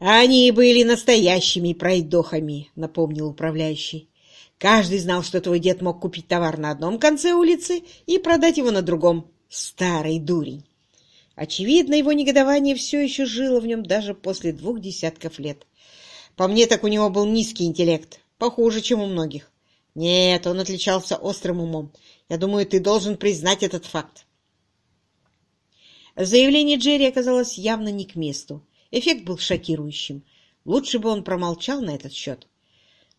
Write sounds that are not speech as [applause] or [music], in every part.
«Они были настоящими пройдохами», — напомнил управляющий. «Каждый знал, что твой дед мог купить товар на одном конце улицы и продать его на другом. Старый дурень!» Очевидно, его негодование все еще жило в нем даже после двух десятков лет. По мне, так у него был низкий интеллект, похуже, чем у многих. Нет, он отличался острым умом. Я думаю, ты должен признать этот факт. Заявление Джерри оказалось явно не к месту. Эффект был шокирующим. Лучше бы он промолчал на этот счет.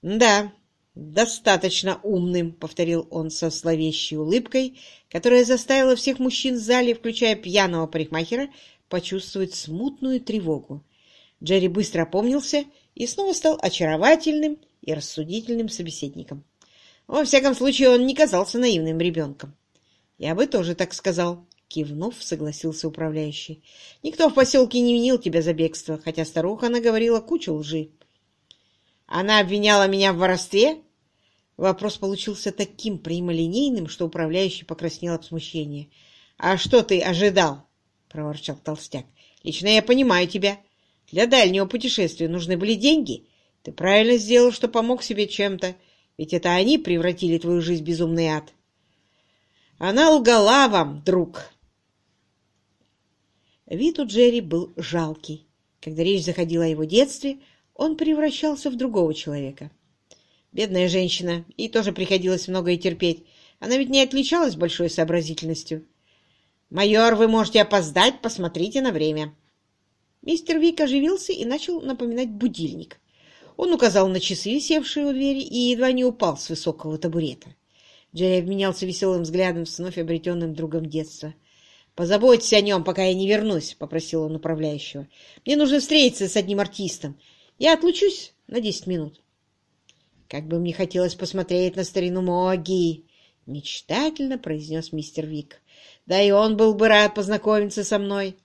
«Да, достаточно умным», — повторил он со зловещей улыбкой, которая заставила всех мужчин в зале, включая пьяного парикмахера, почувствовать смутную тревогу. Джерри быстро опомнился и снова стал очаровательным и рассудительным собеседником. Во всяком случае, он не казался наивным ребенком. Я бы тоже так сказал. Кивнув, согласился управляющий. Никто в поселке не винил тебя за бегство, хотя старуха наговорила кучу лжи. Она обвиняла меня в воровстве? Вопрос получился таким прямолинейным, что управляющий покраснел от смущения. «А что ты ожидал?» — проворчал толстяк. «Лично я понимаю тебя. Для дальнего путешествия нужны были деньги. Ты правильно сделал, что помог себе чем-то, ведь это они превратили твою жизнь в безумный ад». «Она лгала вам, друг!» Вид у Джерри был жалкий. Когда речь заходила о его детстве, он превращался в другого человека. Бедная женщина, ей тоже приходилось многое терпеть. Она ведь не отличалась большой сообразительностью. «Майор, вы можете опоздать, посмотрите на время». Мистер Вик оживился и начал напоминать будильник. Он указал на часы, висевшие у двери, и едва не упал с высокого табурета. Джерри обменялся веселым взглядом с вновь обретенным другом детства. «Позаботься о нем, пока я не вернусь», — попросил он управляющего. «Мне нужно встретиться с одним артистом. Я отлучусь на десять минут». «Как бы мне хотелось посмотреть на старину Моги!» — мечтательно произнес мистер Вик. «Да и он был бы рад познакомиться со мной».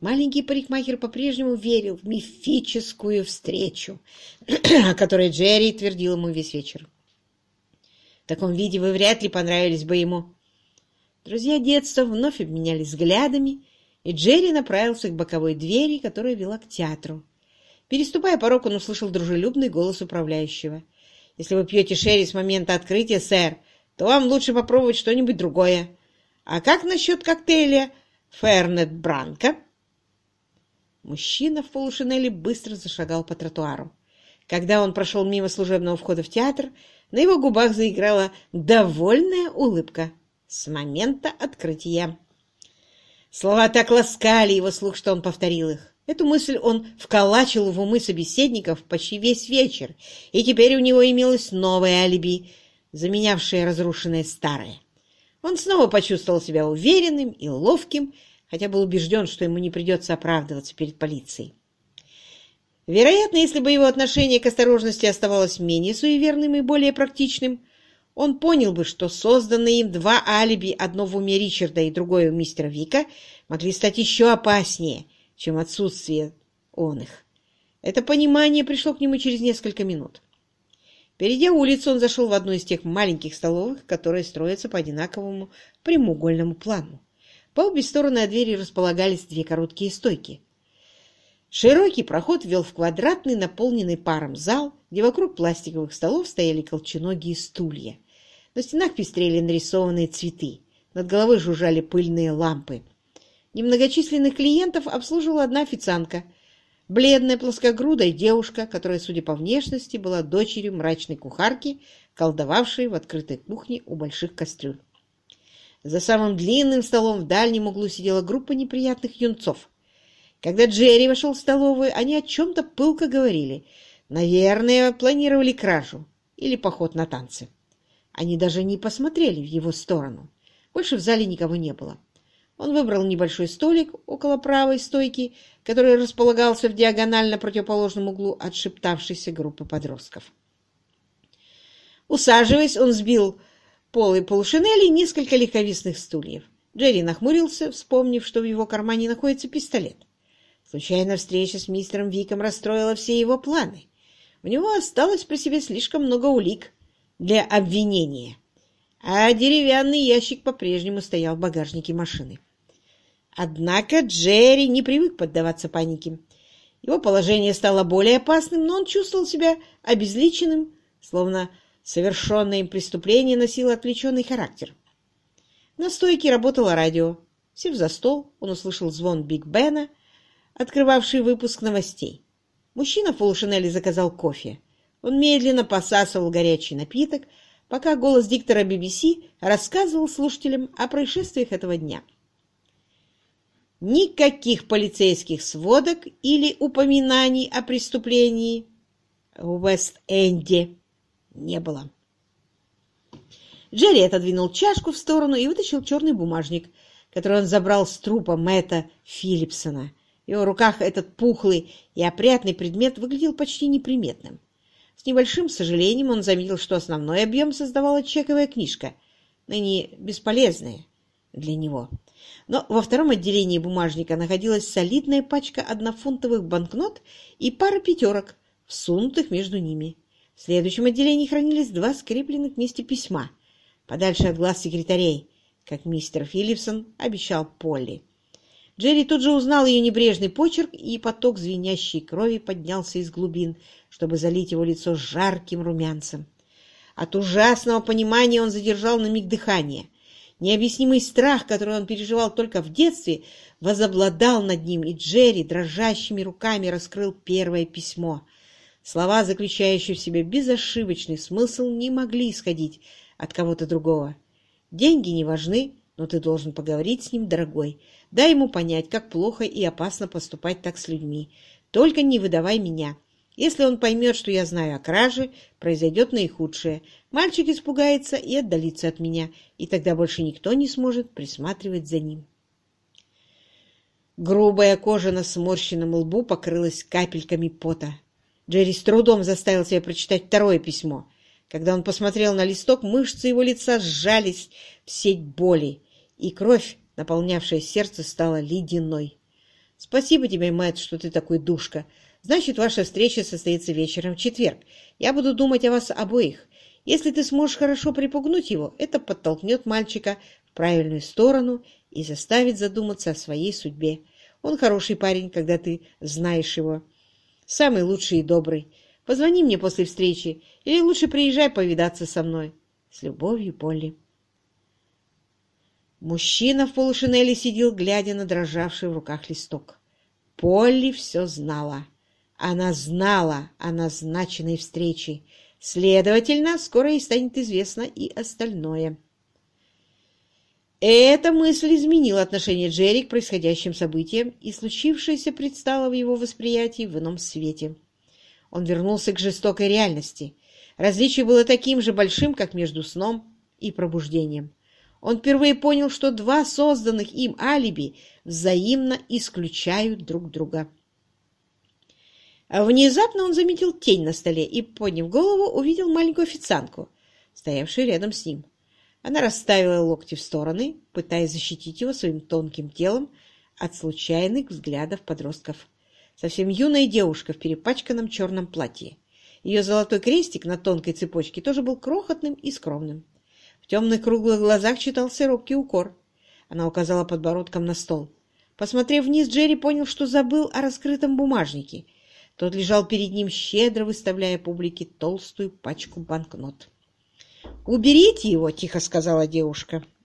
Маленький парикмахер по-прежнему верил в мифическую встречу, [clears throat] о которой Джерри твердил ему весь вечер. В таком виде вы вряд ли понравились бы ему. Друзья детства вновь обменялись взглядами, и Джерри направился к боковой двери, которая вела к театру. Переступая порог, он услышал дружелюбный голос управляющего. «Если вы пьете шерри с момента открытия, сэр, то вам лучше попробовать что-нибудь другое. А как насчет коктейля Фернет Бранка?» Мужчина в полушинели быстро зашагал по тротуару. Когда он прошел мимо служебного входа в театр, на его губах заиграла довольная улыбка с момента открытия. Слова так ласкали его слух, что он повторил их. Эту мысль он вколачивал в умы собеседников почти весь вечер, и теперь у него имелось новое алиби, заменявшее разрушенное старое. Он снова почувствовал себя уверенным и ловким, хотя был убежден, что ему не придется оправдываться перед полицией. Вероятно, если бы его отношение к осторожности оставалось менее суеверным и более практичным, он понял бы, что созданные им два алиби, одно в уме Ричарда и другое у мистера Вика, могли стать еще опаснее, чем отсутствие он их. Это понимание пришло к нему через несколько минут. Перейдя улицу, он зашел в одну из тех маленьких столовых, которые строятся по одинаковому прямоугольному плану. По обе стороны от двери располагались две короткие стойки. Широкий проход вел в квадратный, наполненный паром зал, где вокруг пластиковых столов стояли колченогие стулья. На стенах пестрели нарисованные цветы, над головой жужжали пыльные лампы. Немногочисленных клиентов обслуживала одна официантка, бледная плоскогрудая девушка, которая, судя по внешности, была дочерью мрачной кухарки, колдовавшей в открытой кухне у больших кастрюль. За самым длинным столом в дальнем углу сидела группа неприятных юнцов. Когда Джерри вошел в столовую, они о чем-то пылко говорили — Наверное, планировали кражу или поход на танцы. Они даже не посмотрели в его сторону. Больше в зале никого не было. Он выбрал небольшой столик около правой стойки, который располагался в диагонально противоположном углу от шептавшейся группы подростков. Усаживаясь, он сбил полы полушинели и несколько легковесных стульев. Джерри нахмурился, вспомнив, что в его кармане находится пистолет. Случайная встреча с мистером Виком расстроила все его планы. У него осталось при себе слишком много улик для обвинения, а деревянный ящик по-прежнему стоял в багажнике машины. Однако Джерри не привык поддаваться панике. Его положение стало более опасным, но он чувствовал себя обезличенным, словно совершенное им преступление носило отвлеченный характер. На стойке работало радио. Сев за стол, он услышал звон Биг Бена, открывавший выпуск новостей. Мужчина в полушинели заказал кофе. Он медленно посасывал горячий напиток, пока голос диктора BBC рассказывал слушателям о происшествиях этого дня. Никаких полицейских сводок или упоминаний о преступлении в Вест-Энде не было. Джерри отодвинул чашку в сторону и вытащил черный бумажник, который он забрал с трупа Мэтта Филлипсона. В его руках этот пухлый и опрятный предмет выглядел почти неприметным. С небольшим сожалением он заметил, что основной объем создавала чековая книжка, ныне бесполезная для него. Но во втором отделении бумажника находилась солидная пачка однофунтовых банкнот и пара пятерок, всунутых между ними. В следующем отделении хранились два скрепленных вместе письма, подальше от глаз секретарей, как мистер Филлипсон обещал Полли. Джерри тут же узнал ее небрежный почерк, и поток звенящей крови поднялся из глубин, чтобы залить его лицо жарким румянцем. От ужасного понимания он задержал на миг дыхание. Необъяснимый страх, который он переживал только в детстве, возобладал над ним, и Джерри дрожащими руками раскрыл первое письмо. Слова, заключающие в себе безошибочный смысл, не могли исходить от кого-то другого. «Деньги не важны, но ты должен поговорить с ним, дорогой. Дай ему понять, как плохо и опасно поступать так с людьми. Только не выдавай меня. Если он поймет, что я знаю о краже, произойдет наихудшее. Мальчик испугается и отдалится от меня, и тогда больше никто не сможет присматривать за ним. Грубая кожа на сморщенном лбу покрылась капельками пота. Джерри с трудом заставил себя прочитать второе письмо. Когда он посмотрел на листок, мышцы его лица сжались в сеть боли и кровь, наполнявшая сердце, стала ледяной. «Спасибо тебе, Мэтт, что ты такой душка. Значит, ваша встреча состоится вечером в четверг. Я буду думать о вас обоих. Если ты сможешь хорошо припугнуть его, это подтолкнет мальчика в правильную сторону и заставит задуматься о своей судьбе. Он хороший парень, когда ты знаешь его. Самый лучший и добрый. Позвони мне после встречи, или лучше приезжай повидаться со мной. С любовью, Полли. Мужчина в полушинели сидел, глядя на дрожавший в руках листок. Полли все знала. Она знала о назначенной встрече. Следовательно, скоро ей станет известно и остальное. Эта мысль изменила отношение Джерри к происходящим событиям, и случившееся предстало в его восприятии в ином свете. Он вернулся к жестокой реальности. Различие было таким же большим, как между сном и пробуждением. Он впервые понял, что два созданных им алиби взаимно исключают друг друга. Внезапно он заметил тень на столе и, подняв голову, увидел маленькую официантку, стоявшую рядом с ним. Она расставила локти в стороны, пытаясь защитить его своим тонким телом от случайных взглядов подростков. Совсем юная девушка в перепачканном черном платье. Ее золотой крестик на тонкой цепочке тоже был крохотным и скромным темных круглых глазах читался робкий укор. Она указала подбородком на стол. Посмотрев вниз, Джерри понял, что забыл о раскрытом бумажнике. Тот лежал перед ним, щедро выставляя публике толстую пачку банкнот. «Уберите его!» — тихо сказала девушка.